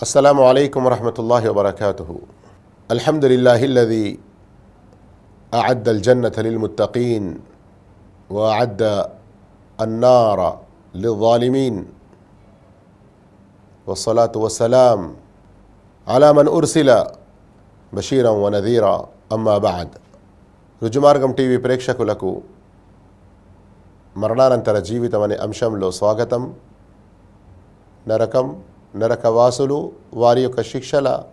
السلام عليكم ورحمة الله وبركاته الحمد لله الذي أعد الجنة للمتقين وأعد النار للظالمين والصلاة والسلام على من أرسل బషీరం వనదీరా అమ్మా బాద్ రుజుమార్గం టీవీ ప్రేక్షకులకు మరణానంతర జీవితం అనే అంశంలో స్వాగతం నరకం నరకవాసులు వారి యొక్క శిక్షల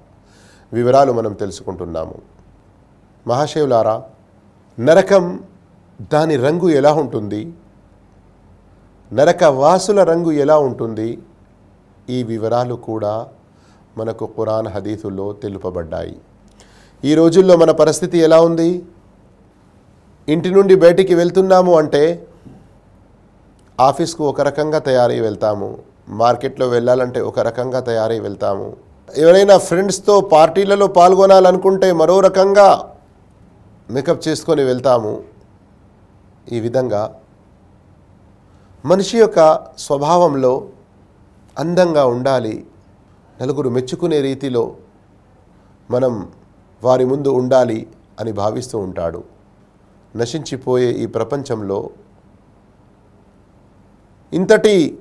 వివరాలు మనం తెలుసుకుంటున్నాము. మహాశివులారా నరకం దాని రంగు ఎలా ఉంటుంది? నరకవాసుల రంగు ఎలా ఉంటుంది? ఈ వివరాలు కూడా మనకు ఖురాన్ హదీసుల్లో తెలుపబడ్డాయి. ఈ రోజుల్లో మన పరిస్థితి ఎలా ఉంది? ఇంటి నుండి బయటికి వెళ్తున్నాము అంటే ఆఫీస్కు ఒక రకంగా తయారై వెళ్తాము. మార్కెట్లో వెళ్ళాలంటే ఒక రకంగా తయారై వెళ్తాము. ఎవరైనా ఫ్రెండ్స్తో పార్టీలలో పాల్గొనాలనుకుంటే మరో రకంగా మేకప్ చేసుకొని వెళ్తాము. ఈ విధంగా మనిషి యొక్క స్వభావంలో అందంగా ఉండాలి. నలుగురు మెచ్చుకునే రీతిలో మనం వారి ముందు ఉండాలి అని భావిస్తూ ఉంటాడు. నశించిపోయే ఈ ప్రపంచంలో ఇంతటి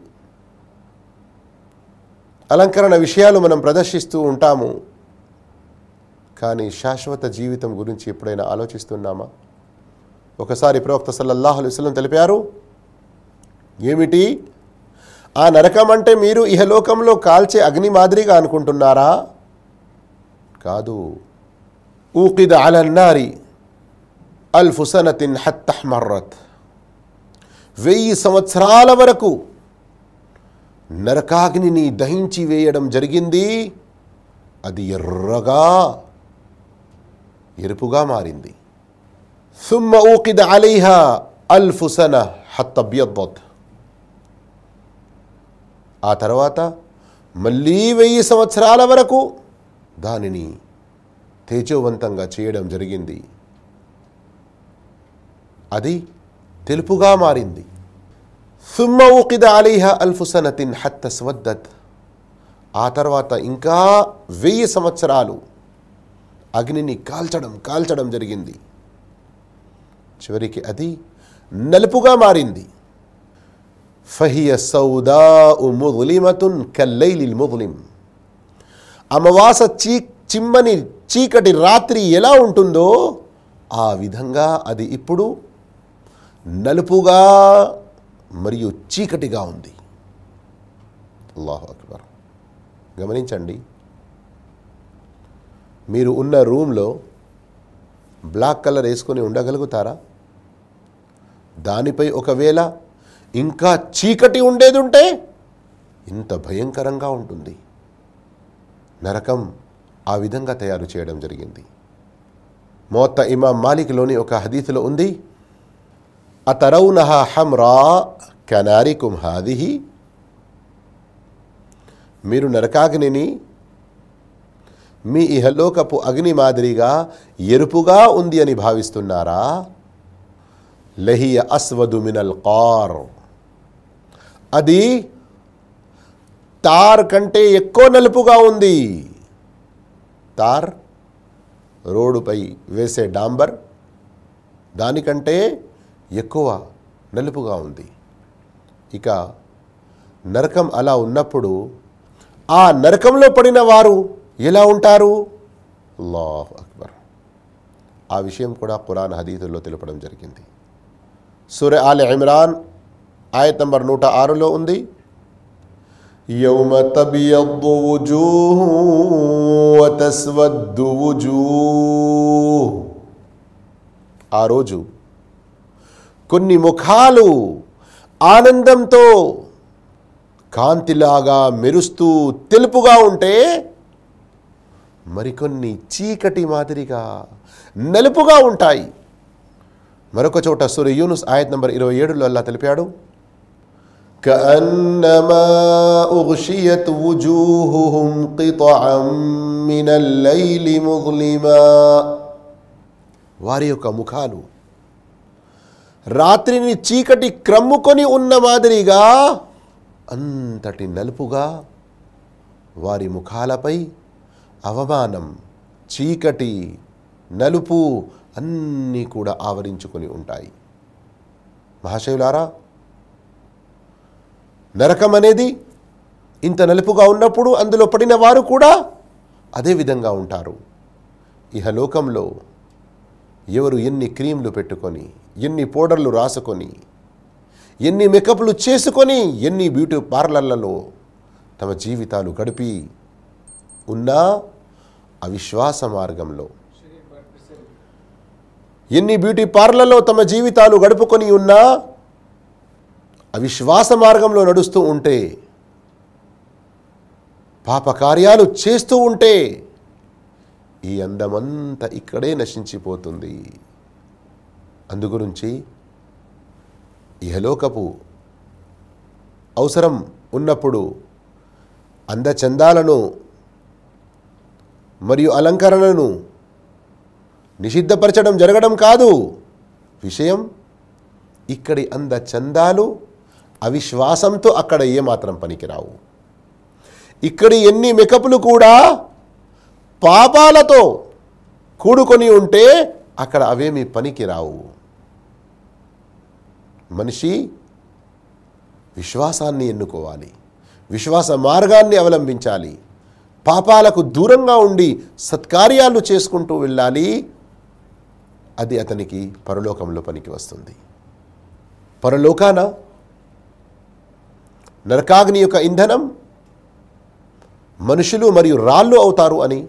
అలంకరణ విషయాలు మనం ప్రదర్శిస్తూ ఉంటాము. కానీ శాశ్వత జీవితం గురించి ఎప్పుడైనా ఆలోచిస్తున్నామా? ఒకసారి ప్రవక్త సల్లల్లాహు అలైహి తెలిపారు ఏమిటి? ఆ నరకం అంటే మీరు ఇహలోకంలో కాల్చే అగ్ని మాదిరిగా అనుకుంటున్నారా? కాదు. ఊకిద అలన్నారి హత్ హత్తహ్మర్రత్ వెయ్యి సంవత్సరాల వరకు నరకాగ్నిని దహించి వేయడం జరిగింది అది ఎర్రగా ఎరుపుగా మారింది ثم أوقد عليها ألف سنة حتى ابيضت ఆ తర్వాత మళ్ళీ వెయ్యి సంవత్సరాల వరకు దానిని తేజోవంతంగా చేయడం జరిగింది అది తెలుపుగా మారింది సుమ్మ ఉకిద అలీహ అల్ఫుసనతిన్ హత్త స్వద్దత్ ఆ తర్వాత ఇంకా వెయ్యి సంవత్సరాలు అగ్నిని కాల్చడం కాల్చడం జరిగింది. చివరికి అది నలుపుగా మారింది. ఫహియ సౌదా ముదులిమతున్ కల్లైలిల్ ముదులిం అమవాస చీ చిమ్మని చీకటి రాత్రి ఎలా ఉంటుందో ఆ విధంగా అది ఇప్పుడు నలుపుగా మరియు చీకటిగా ఉంది. అల్లాహు అక్బర్. గమనించండి. మీరు ఉన్న రూమ్లో బ్లాక్ కలర్ వేసుకొని ఉండగలుగుతారా? దానిపై ఒకవేళ ఇంకా చీకటి ఉండేది ఉంటే ఇంత భయంకరంగా ఉంటుంది. నరకం ఆ విధంగా తయారు చేయడం జరిగింది. మోత్త ఇమాం మాలిక్లోని ఒక హదీతులో ఉంది అతరౌనహా హమ్రా కనారికుం హాదిహి మీరు నరకాగ్నిని మీ ఇహలోకపు అగ్ని మాదిరిగా ఎరుపుగా ఉంది అని భావిస్తున్నారా లహియ అస్వదు మినల్ కార్ అది తార్ కంటే ఎక్కువ నలుపుగా ఉంది తార్ రోడ్డుపై వేసే డాంబర్ దానికంటే ఎక్కువ నలుపుగా ఉంది. ఇక నరకం అలా ఉన్నప్పుడు ఆ నరకంలో పడిన వారు ఎలా ఉంటారు? అల్లాహ్ అక్బర్. ఆ విషయం కూడా ఖురాన్ హదీతుల్లో తెలపడం జరిగింది. సూర్య ఆల్ ఇమ్రాన్ ఆయత్ నంబర్ నూట ఆరులో ఉంది. యౌమ తబియద్దు వుజూహ్ వ ఆ రోజు కొన్ని ముఖాలు ఆనందంతో కాంతిలాగా మెరుస్తూ తెలుపుగా ఉంటే మరికొన్ని చీకటి మాదిరిగా నలుపుగా ఉంటాయి మరొక చోట సూర్య యూనుస్ ఆయత్ నంబర్ ఇరవై ఏడులో అల్లా తెలిపాడు كأنما أغشيت وجوههم قطعا من الليل مظلما వారి యొక్క ముఖాలు రాత్రిని చీకటి క్రమ్ముకొని ఉన్న మాదిరిగా అంతటి నలుపుగా వారి ముఖాలపై అవమానం చీకటి నలుపు అన్నీ కూడా ఆవరించుకొని ఉంటాయి. మహాశయులారా నరకం అనేది ఇంత నలుపుగా ఉన్నప్పుడు అందులో పడిన వారు కూడా అదే విధంగా ఉంటారు. ఇహలోకంలో ఎవరు ఎన్ని క్రీమ్లు పెట్టుకొని ఎన్ని పౌడర్లు రాసుకొని ఎన్ని మేకప్లు చేసుకొని ఎన్ని బ్యూటీ పార్లర్లలో తమ జీవితాలు గడిపి ఉన్నా అవిశ్వాస మార్గంలో. ఎన్ని బ్యూటీ పార్లర్లో తమ జీవితాలు గడుపుకొని ఉన్నా అవిశ్వాస మార్గంలో నడుస్తూ ఉంటే పాపకార్యాలు చేస్తూ ఉంటే ఈ అందమంతా ఇక్కడే నశించిపోతుంది. అందుగురించి ఇహలోకపు అవసరం ఉన్నప్పుడు అందచందాలను మరియు అలంకరణను నిషిద్ధపరచడం జరగడం కాదు. విషయం ఇక్కడి అందచందాలు అవిశ్వాసంతో అక్కడ ఏమాత్రం పనికిరావు. ఇక్కడి ఎన్ని మెకపులు కూడా పాపాలతో కూడుకొని ఉంటే అక్కడ అవేమీ పనికిరావు. మనిషి విశ్వాసాన్ని ఎన్నుకోవాలి. విశ్వాస మార్గాన్ని అవలంబించాలి. పాపాలకు దూరంగా ఉండి సత్కార్యాలు చేసుకుంటూ వెళ్ళాలి. అది అతనికి పరలోకంలో పనికి వస్తుంది. పరలోకాన నరకాగ్ని యొక్క ఇంధనం మనుషులు మరియు రాళ్ళు అవుతారు అని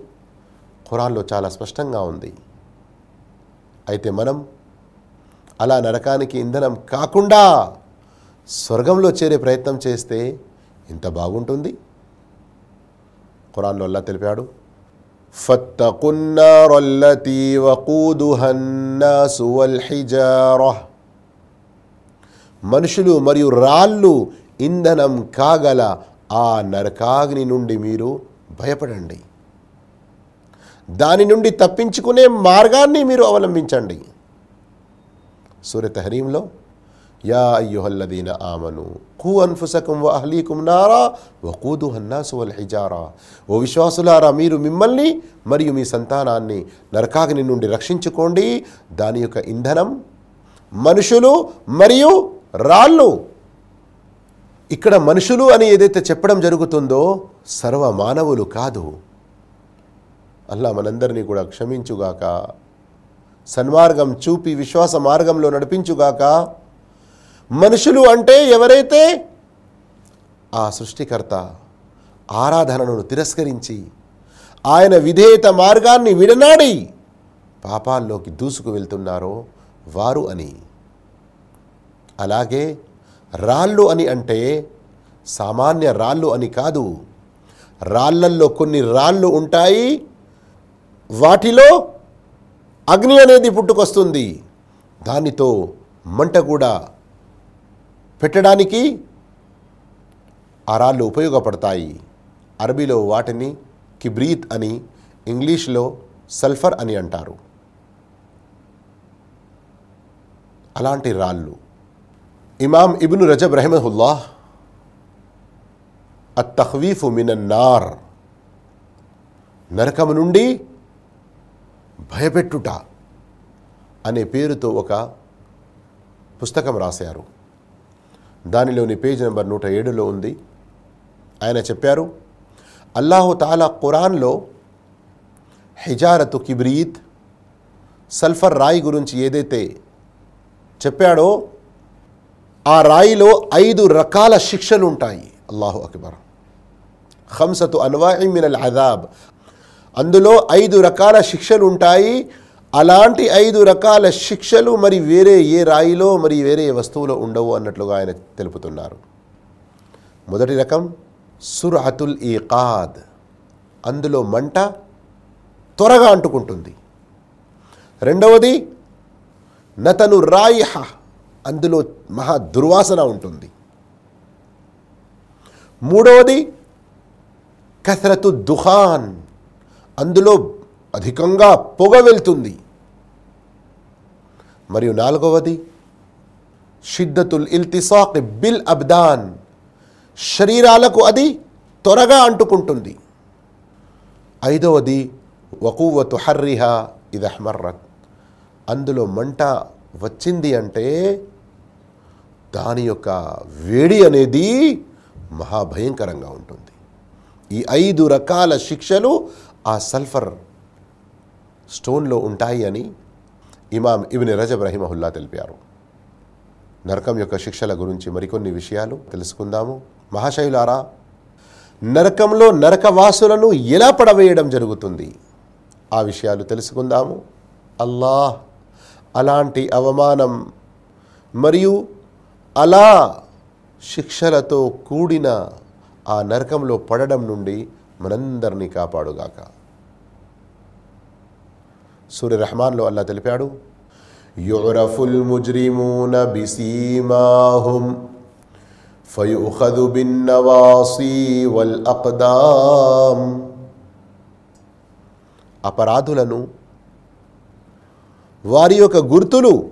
ఖురాన్లో చాలా స్పష్టంగా ఉంది. అయితే మనం అలా నరకానికి ఇంధనం కాకుండా స్వర్గంలో చేరే ప్రయత్నం చేస్తే ఇంత బాగుంటుంది. ఖురాన్లో అల్లా తెలిపాడు మనుషులు మరియు రాళ్ళు ఇంధనం కాగల ఆ నరకాగ్ని నుండి మీరు భయపడండి. దాని నుండి తప్పించుకునే మార్గాన్ని మీరు అవలంబించండి. సూర్య తహరీంలో యా అయ్యుహల్లదీన ఆమను కూ అన్ఫుసకం వ అహ్లీకుం నారా వకూదు హన్నాసు వల్ హిజారా. ఓ విశ్వాసులారా మీరు మిమ్మల్ని మరియు మీ సంతానాన్ని నరకాగ్ని నుండి రక్షించుకోండి. దాని యొక్క ఇంధనం మనుషులు మరియు రాళ్ళు. ఇక్కడ మనుషులు అని ఏదైతే చెప్పడం జరుగుతుందో సర్వ మానవులు కాదు. అల్లా మనందరినీ కూడా క్షమించుగాక. సన్మార్గం చూపి విశ్వాస మార్గంలో నడిపించుగాక మనుషులు అంటే ఎవరైతే? ఆ సృష్టికర్త ఆరాధనను తిరస్కరించి ఆయన విధేయత మార్గాన్ని విడనాడి పాపాల్లోకి దూసుకు వెళ్తున్నారో వారు అని. అలాగే రాళ్ళు అని అంటే సామాన్య రాళ్ళు అని కాదు రాళ్ళల్లో కొన్ని రాళ్ళు ఉంటాయి వాటిలో అగ్ని అనేది పుట్టుకొస్తుంది. దానితో మంట కూడా పెట్టడానికి ఆ రాళ్ళు ఉపయోగపడతాయి. అరబీలో వాటిని కిబ్రీత్ అని ఇంగ్లీష్లో సల్ఫర్ అని అంటారు. అలాంటి రాళ్ళు. ఇమాం ఇబ్ను రజబ్ రహమహుల్లా అత్తహ్వీఫు మినన్నార్ నరకము నుండి భయపెట్టుట అనే పేరుతో ఒక పుస్తకం రాశారు. దానిలోని పేజ్ నెంబర్ నూట ఏడులో ఉంది. ఆయన చెప్పారు అల్లాహు తాలా ఖురాన్లో హిజారతు కిబ్రీత్ సల్ఫర్ రాయి గురించి ఏదైతే చెప్పాడో ఆ రాయిలో ఐదు రకాల శిక్షలు ఉంటాయి అల్లాహు అక్బర్. హంసతు అన్వాయి మినల్ అదాబ్ అందులో ఐదు రకాల శిక్షలు ఉంటాయి అలాంటి ఐదు రకాల శిక్షలు మరి వేరే ఏ రాయిలో మరి వేరే ఏ వస్తువులో ఉండవు అన్నట్లుగా ఆయన తెలుపుతున్నారు. మొదటి రకం సురహతుల్ ఈకాద్. అందులో మంట త్వరగా అంటుకుంటుంది. రెండవది నతను రాయిహ. అందులో మహా దుర్వాసన ఉంటుంది. మూడవది కసరతు దుఖాన్ అందులో అధికంగా పొగ వెళ్తుంది. మరియు నాలుగవది షిద్దతుల్ ఇల్తిసాక్ బిల్ అబ్దాన్. శరీరాలకు అది త్వరగా అంటుకుంటుంది. ఐదవది వకువ తుహర్రిహా ఇది అందులో మంట వచ్చింది అంటే దాని యొక్క వేడి అనేది మహాభయంకరంగా ఉంటుంది. ఈ ఐదు రకాల శిక్షలు ఆ సల్ఫర్ స్టోన్లో ఉంటాయి అని ఇమాం ఇబిన్ రజబ్ రహిమహుల్లా తెలిపారు. నరకం యొక్క శిక్షల గురించి మరికొన్ని విషయాలు తెలుసుకుందాము. మహాశైలారా నరకంలో నరకవాసులను ఎలా పడవేయడం జరుగుతుంది? ఆ విషయాలు తెలుసుకుందాము. అల్లాహ్ అలాంటి అవమానం మరియు అలా శిక్షలతో కూడిన ఆ నరకంలో పడడం నుండి మనందరినీ కాపాడుగాక. సూర్య రెహమాన్లో అల్లా తెలిపాడు యురఫుల్ ముజ్రిమూన బిసీమాహుం ఫయుఖదు బిన్నవాసి వల్ అక్దాం అపరాధులను వారి యొక్క గుర్తులు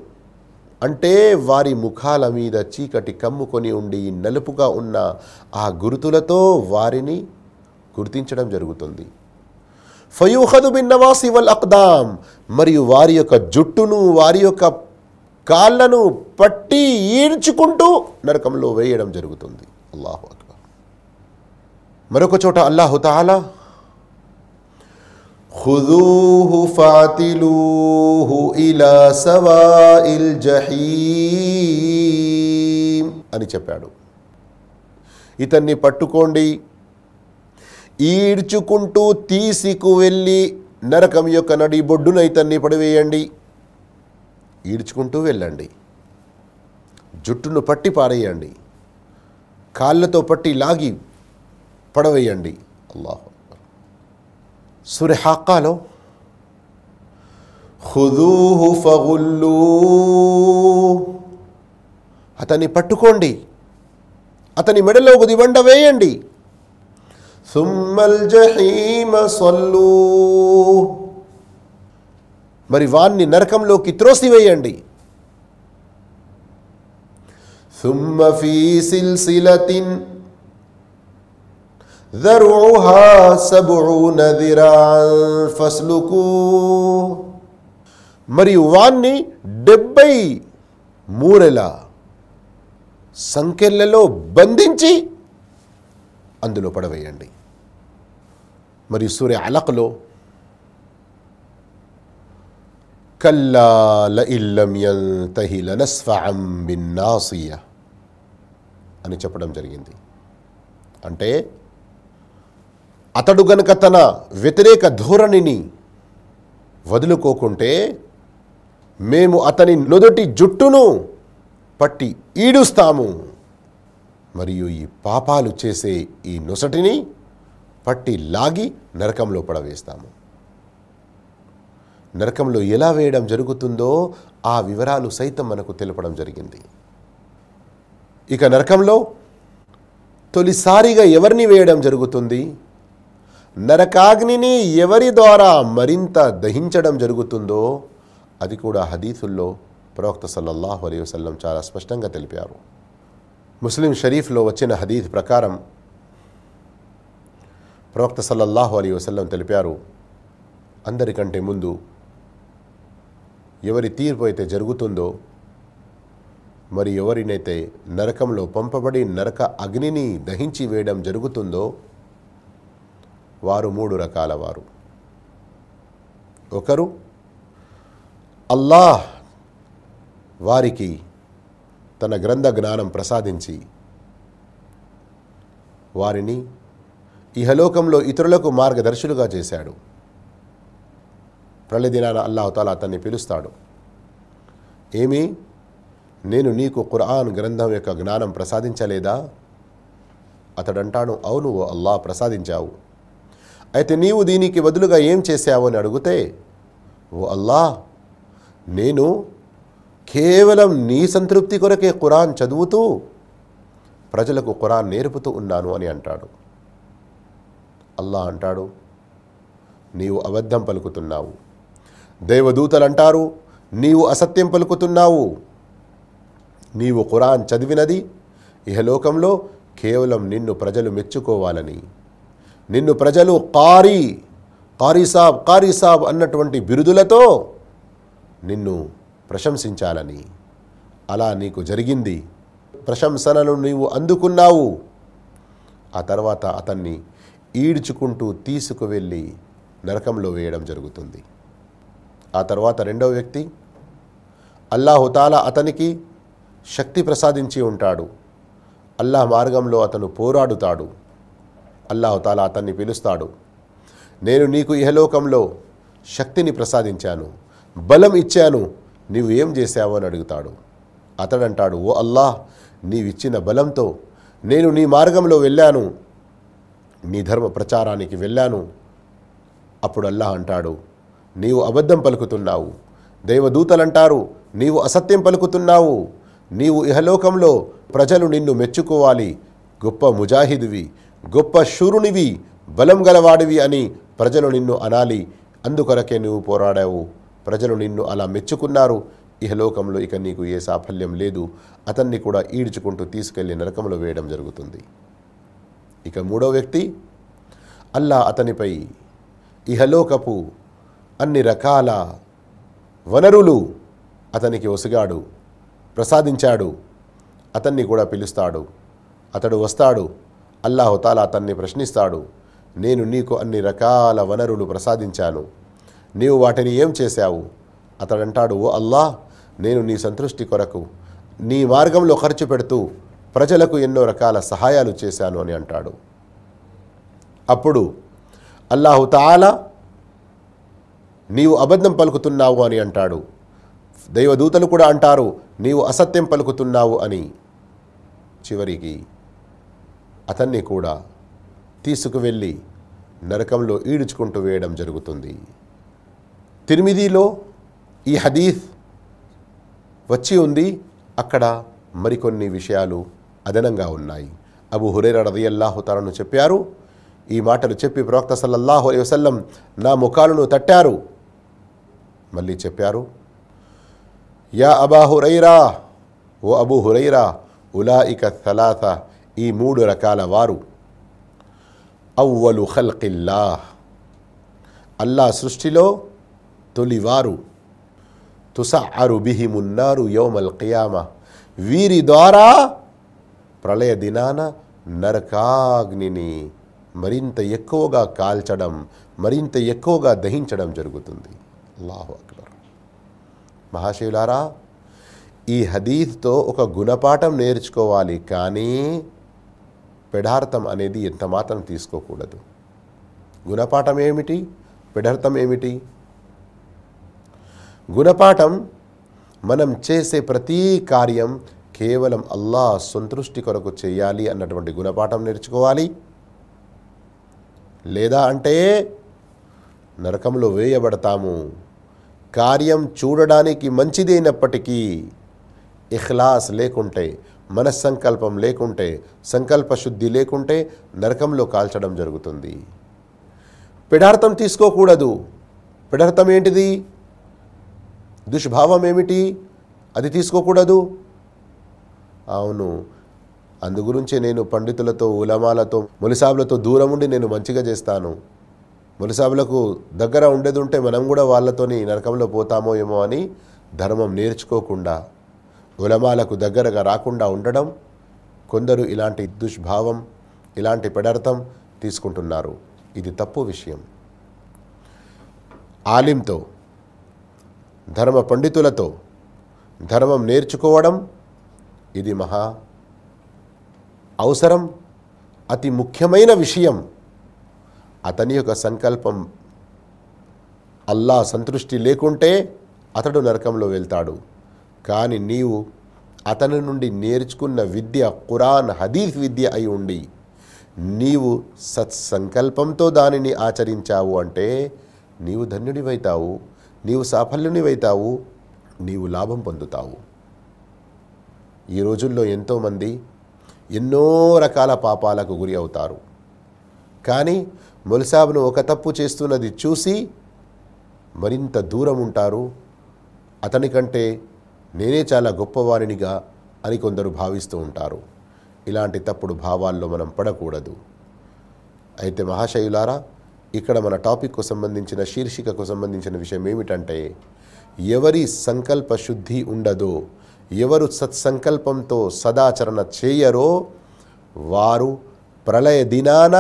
అంటే వారి ముఖాల మీద చీకటి కమ్ముకొని ఉండి నలుపుగా ఉన్న ఆ గుర్తులతో వారిని గుర్తించడం జరుగుతుంది. ఫయూహదు బిన్ నవాసి వల్ అక్దాం మరియు వారి యొక్క జుట్టును వారి యొక్క కాళ్ళను పట్టి ఈడ్చుకుంటూ నరకంలో వేయడం జరుగుతుంది. అల్లాహు అక్బర్. మరొక చోట అల్లాహుతాల ఖుదూహు ఫాతిలూహు ఇలా సవాయిల్ జహీమ్ అని చెప్పాడు. ఇతన్ని పట్టుకోండి ఈడ్చుకుంటూ తీసుకు వెళ్ళి నరకం యొక్క నడి బొడ్డున ఇతన్ని పడివేయండి. ఈడ్చుకుంటూ వెళ్ళండి. జుట్టును పట్టి పారేయండి. కాళ్ళతో పట్టి లాగి పడవేయండి. అల్లాహు సురె హుదూహు ఖుదూహు అతన్ని పట్టుకోండి. అతని మెడలో గుదిబండ వేయండి. సుమ్మల్ జహీమ సొల్లు మరి వాణ్ణి నరకంలోకి త్రోసివేయండి ثم في سلسلة ذرعها سبعون ذراعا فاسلكوه మరియు వాణ్ణి డెబ్బై మూరెల సంఖ్యలలో బంధించి అందులో పడవేయండి. మరియు సూర్య అలకలో కల్లా లఇల్లం యంతహి లనస్ఫఅం బిన్నాసియ అని చెప్పడం జరిగింది. అంటే అతడు గనుక తన వ్యతిరేక ధోరణిని వదులుకోకుంటే మేము అతని నుదుటి జుట్టును పట్టి ఈడుస్తాము. మరియు ఈ పాపాలు చేసే ఈ నొసటిని పట్టి లాగి నరకంలో పడవేస్తాము. నరకంలో ఎలా వేయడం జరుగుతుందో ఆ వివరాలు సైతం మనకు తెలపడం జరిగింది. ఇక నరకంలో తొలిసారిగా ఎవరిని వేయడం జరుగుతుంది? నరకాగ్నిని ఎవరి ద్వారా మరింత దహించడం జరుగుతుందో అది కూడా హదీసుల్లో ప్రవక్త సల్లల్లాహు అలైహి వసల్లం చాలా స్పష్టంగా తెలిపారు. ముస్లిం షరీఫ్లో వచ్చిన హదీద్ ప్రకారం ప్రవక్త సల్లల్లాహు అలీ వసల్లం తెలిపారు అందరికంటే ముందు ఎవరి తీర్పు అయితే జరుగుతుందో మరి ఎవరినైతే నరకంలో పంపబడి నరక అగ్నిని దహించి వేయడం జరుగుతుందో వారు మూడు రకాల వారు. ఒకరు అల్లాహ్ వారికి తన గ్రంథ జ్ఞానం ప్రసాదించి వారిని ఇహలోకంలో ఇతరులకు మార్గదర్శులుగా చేశాడు. ప్రళయదినాన అల్లాహతాల అతన్ని పిలుస్తాడు. ఏమి? నేను నీకు ఖురాన్ గ్రంథం యొక్క జ్ఞానం ప్రసాదించలేదా? అతడంటాడు అవును ఓ అల్లాహ్ ప్రసాదించావు. అయితే నీవు దీనికి బదులుగా ఏం చేశావు అని అడిగితే ఓ అల్లాహ్ నేను కేవలం నీ సంతృప్తి కొరకే ఖురాన్ చదువుతూ ప్రజలకు ఖురాన్ నేర్పుతూ ఉన్నాను అని అంటాడు. అల్లా అంటాడు నీవు అబద్ధం పలుకుతున్నావు. దేవదూతలు అంటారు నీవు అసత్యం పలుకుతున్నావు. నీవు ఖురాన్ చదివినది ఇహలోకంలో కేవలం నిన్ను ప్రజలు మెచ్చుకోవాలని. నిన్ను ప్రజలు కారీ కారీ సాబ్ కారీ సాబ్ అన్నటువంటి బిరుదులతో నిన్ను ప్రశంసించాలని. అలా నీకు జరిగింది. ప్రశంసనలు నీవు అందుకున్నావు. ఆ తర్వాత అతన్ని ఈడ్చుకుంటూ తీసుకువెళ్ళి నరకంలో వేయడం జరుగుతుంది. ఆ తర్వాత రెండవ వ్యక్తి అల్లాహుతాలా అతనికి శక్తి ప్రసాదించి ఉంటాడు. అల్లాహ్ మార్గంలో అతను పోరాడుతాడు. అల్లాహుతాలా అతన్ని పిలుస్తాడు. నేను నీకు ఇహలోకంలో శక్తిని ప్రసాదించాను బలం ఇచ్చాను నీవు ఏం చేశావు అని అడుగుతాడు. అతడంటాడు ఓ అల్లాహ్ నీవిచ్చిన బలంతో నేను నీ మార్గంలో వెళ్ళాను. నీ ధర్మ ప్రచారానికి వెళ్ళాను. అప్పుడు అల్లాహ్ అంటాడు నీవు అబద్ధం పలుకుతున్నావు. దైవదూతలంటారు నీవు అసత్యం పలుకుతున్నావు. నీవు ఇహలోకంలో ప్రజలు నిన్ను మెచ్చుకోవాలి. గొప్ప ముజాహిదివి గొప్ప శూరునివి బలం గలవాడివి అని ప్రజలు నిన్ను అనాలి. అందుకొరకే నువ్వు పోరాడావు. ప్రజలు నిన్ను అలా మెచ్చుకున్నారు. ఇహలోకంలో ఇక నీకు ఏ సాఫల్యం లేదు. అతన్ని కూడా ఈడ్చుకుంటూ తీసుకెళ్ళి నరకంలో వేయడం జరుగుతుంది. ఇక మూడో వ్యక్తి అల్లా అతనిపై ఇహలోకపు అన్ని రకాల వనరులు అతనికి ఒసిగాడు ప్రసాదించాడు. అతన్ని కూడా పిలుస్తాడు. అతడు వస్తాడు. అల్లాహుతాలా అతన్ని ప్రశ్నిస్తాడు. నేను నీకు అన్ని రకాల వనరులు ప్రసాదించాను. నీవు వాటిని ఏం చేశావు? అతడంటాడు ఓ అల్లా నేను నీ సంతృష్టి కొరకు నీ మార్గంలో ఖర్చు పెడుతూ ప్రజలకు ఎన్నో రకాల సహాయాలు చేశాను అని అంటాడు. అప్పుడు అల్లాహుతాలా నీవు అబద్ధం పలుకుతున్నావు అని అంటాడు. దైవదూతలు కూడా అంటారు నీవు అసత్యం పలుకుతున్నావు అని. చివరికి అతన్ని కూడా తీసుకువెళ్ళి నరకంలో ఈడ్చుకుంటూ వేయడం జరుగుతుంది. తిరిమిదిలో ఈ హదీఫ్ వచ్చి ఉంది. అక్కడ మరికొన్ని విషయాలు అదనంగా ఉన్నాయి. అబు హురేర రదియల్లాహు తనను చెప్పారు. ఈ మాటలు చెప్పి ప్రవక్త సల్లల్లాహు అలై వసల్లం నా ముఖాలను తట్టారు. మళ్ళీ చెప్పారు యా అబా హురైరా ఓ అబు హురైరా ఉలా ఇక సలాస ఈ మూడు రకాల వారు. అవ్వలు ఖల్కిల్లాహ్ అల్లా సృష్టిలో తొలివారు. తుసఅరు బిహిమున్నారు యోమల్ కియామ. వీరి ద్వారా ప్రళయ దినాన నరకాగ్నిని మరింత ఎక్కువగా కాల్చడం మరింత ఎక్కువగా దహించడం జరుగుతుంది. అల్లాహు అక్బర్. మహాశివులారా ఈ హదీత్తో ఒక గుణపాఠం నేర్చుకోవాలి కానీ పెడార్థం అనేది ఎంత మాత్రం తీసుకోకూడదు. గుణపాఠం ఏమిటి? పెడార్థం ఏమిటి? గుణపాఠం మనం చేసే ప్రతి కార్యం కేవలం అల్లా సంతృష్టి కొరకు చేయాలి అన్నటువంటి గుణపాఠం నేర్చుకోవాలి. లేదా అంటే నరకంలో వేయబడతాము. కార్యం చూడడానికి మంచిదైనప్పటికీ ఇఖ్లాస్ లేకుంటే మనస్సంకల్పం లేకుంటే సంకల్ప శుద్ధి లేకుంటే నరకంలో కాల్చడం జరుగుతుంది. పిడార్థం తీసుకోకూడదు. పిడార్థం ఏంటిది? దుష్భావం ఏమిటి? అది తీసుకోకూడదు. అవును. అందుగురించే నేను పండితులతో ఉలమాలతో ములిసాబులతో దూరం ఉండి నేను మంచిగా చేస్తాను. ములిసాబులకు దగ్గర ఉండేది ఉంటే మనం కూడా వాళ్ళతోని నరకంలో పోతామో ఏమో అని ధర్మం నేర్చుకోకుండా ఉలమాలకు దగ్గరగా రాకుండా ఉండడం కొందరు ఇలాంటి దుష్భావం ఇలాంటి పెడర్థం తీసుకుంటున్నారు. ఇది తప్పు విషయం. ఆలింతో ధర్మ పండితులతో ధర్మం నేర్చుకోవడం ఇది మహా అవసరం అతి ముఖ్యమైన విషయం. అతని యొక్క సంకల్పం అల్లా సంతృష్టి లేకుంటే అతడు నరకంలో వెళ్తాడు. కానీ నీవు అతని నుండి నేర్చుకున్న విద్య ఖురాన్ హదీఫ్ విద్య అయి ఉండి నీవు సత్సంకల్పంతో దానిని ఆచరించావు అంటే నీవు ధన్యుడివైతావు. నీవు సాఫల్యునివైతావు నీవు లాభం పొందుతావు. ఈ రోజుల్లో ఎంతోమంది ఎన్నో రకాల పాపాలకు గురి అవుతారు. కానీ మొలిసాబ్ను ఒక తప్పు చేస్తున్నది చూసి మరింత దూరం ఉంటారు. అతని కంటే నేనే చాలా గొప్పవారినిగా అని కొందరు భావిస్తూ ఉంటారు. ఇలాంటి తప్పుడు భావాల్లో మనం పడకూడదు. అయితే మహాశయులారా ఇక్కడ మన టాపిక్కు సంబంధించిన శీర్షికకు సంబంధించిన విషయం ఏమిటంటే ఎవరి సంకల్ప శుద్ధి ఉండదో ఎవరు సత్సంకల్పంతో సదాచరణ చేయరో వారు ప్రళయ దినాన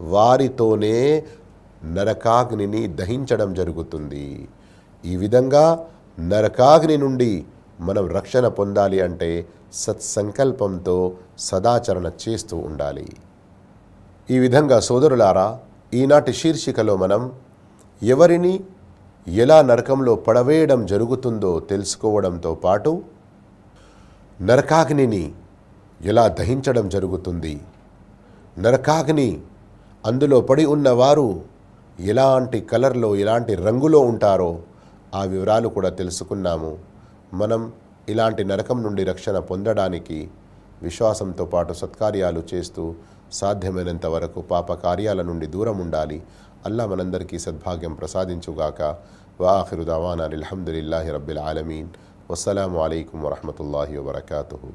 వారితోనే నరకాగ్నిని దహించడం జరుగుతుంది. ఈ విధంగా నరకాగ్ని నుండి మనం రక్షణ పొందాలి అంటే సత్సంకల్పంతో సదాచరణ చేస్తూ ఉండాలి. ఈ విధంగా సోదరులారా ఈనాటి శీర్షికలో మనం ఎవరిని ఎలా నరకంలో పడవేయడం జరుగుతుందో తెలుసుకోవడంతో పాటు నరకాగ్నిని ఎలా దహించడం జరుగుతుంది నరకాగ్ని అందులో పడి ఉన్నవారు ఎలాంటి కలర్లో ఎలాంటి రంగులో ఉంటారో ఆ వివరాలు కూడా తెలుసుకున్నాము. మనం ఇలాంటి నరకం నుండి రక్షణ పొందడానికి విశ్వాసంతో పాటు సత్కార్యాలు చేస్తూ సాధ్యమైనంత వరకు పాప కార్యాల నుండి దూరం ఉండాలి అల్లా మనందరికీ సద్భాగ్యం ప్రసాదించుగాక వాఖిరు దావానా అల్హమ్దులిల్లాహి రబ్బిల్ ఆలమీన్ వస్సలాము అలైకుం వరహమతుల్లాహి వబర్కాతుహు